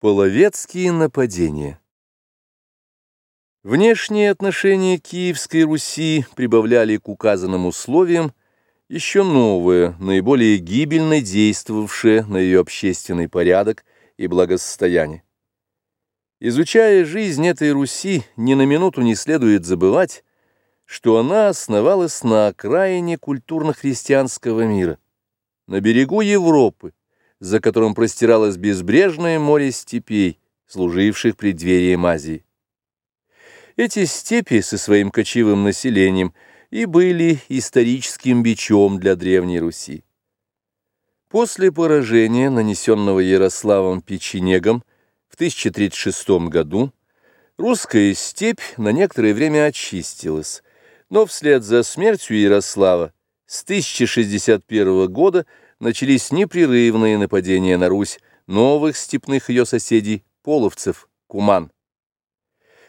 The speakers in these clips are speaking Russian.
Половецкие нападения Внешние отношения Киевской Руси прибавляли к указанным условиям еще новое, наиболее гибельно действовавшее на ее общественный порядок и благосостояние. Изучая жизнь этой Руси, ни на минуту не следует забывать, что она основалась на окраине культурно-христианского мира, на берегу Европы, за которым простиралось безбрежное море степей, служивших преддверием Азии. Эти степи со своим кочевым населением и были историческим бичом для Древней Руси. После поражения, нанесенного Ярославом Печенегом в 1036 году, русская степь на некоторое время очистилась, но вслед за смертью Ярослава с 1061 года начались непрерывные нападения на Русь новых степных ее соседей, половцев, куман.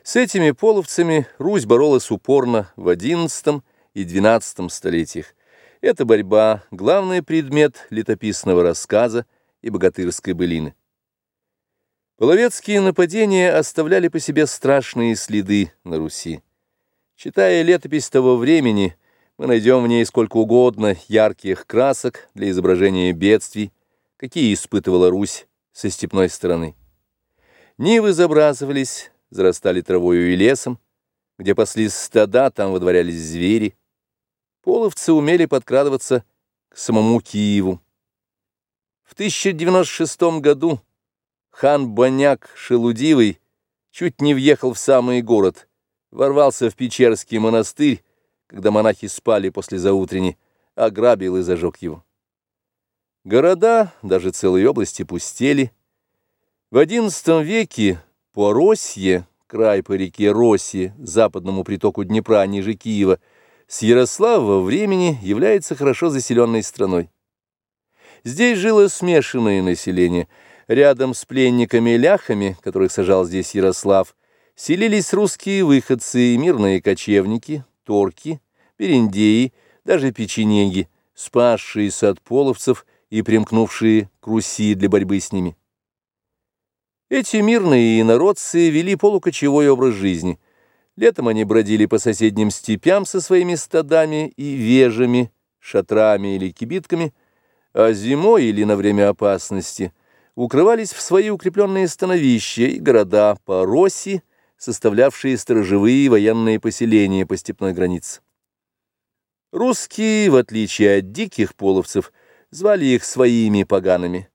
С этими половцами Русь боролась упорно в XI и XII столетиях. Эта борьба – главный предмет летописного рассказа и богатырской былины. Половецкие нападения оставляли по себе страшные следы на Руси. Читая летопись того времени – мы найдем в ней сколько угодно ярких красок для изображения бедствий, какие испытывала Русь со степной стороны. Нивы забрасывались, зарастали травою и лесом, где паслись стада, там водворялись звери. Половцы умели подкрадываться к самому Киеву. В 1096 году хан Боняк Шелудивый чуть не въехал в самый город, ворвался в Печерский монастырь, когда монахи спали после заутренней, ограбил и зажег его. Города, даже целые области пустели. В XI веке Поросье, край по реке Роси, западному притоку Днепра ниже Киева, с Ярославова времени является хорошо заселенной страной. Здесь жило смешанное население. Рядом с пленниками-ляхами, которых сажал здесь Ярослав, селились русские выходцы и мирные кочевники, торки, периндеи, даже печенеги, спасшиеся от половцев и примкнувшие к Руси для борьбы с ними. Эти мирные инородцы вели полукочевой образ жизни. Летом они бродили по соседним степям со своими стадами и вежами, шатрами или кибитками, а зимой или на время опасности укрывались в свои укрепленные становища и города по Росси, составлявшие сторожевые военные поселения по степной границе. Русские, в отличие от диких половцев, звали их своими погаными.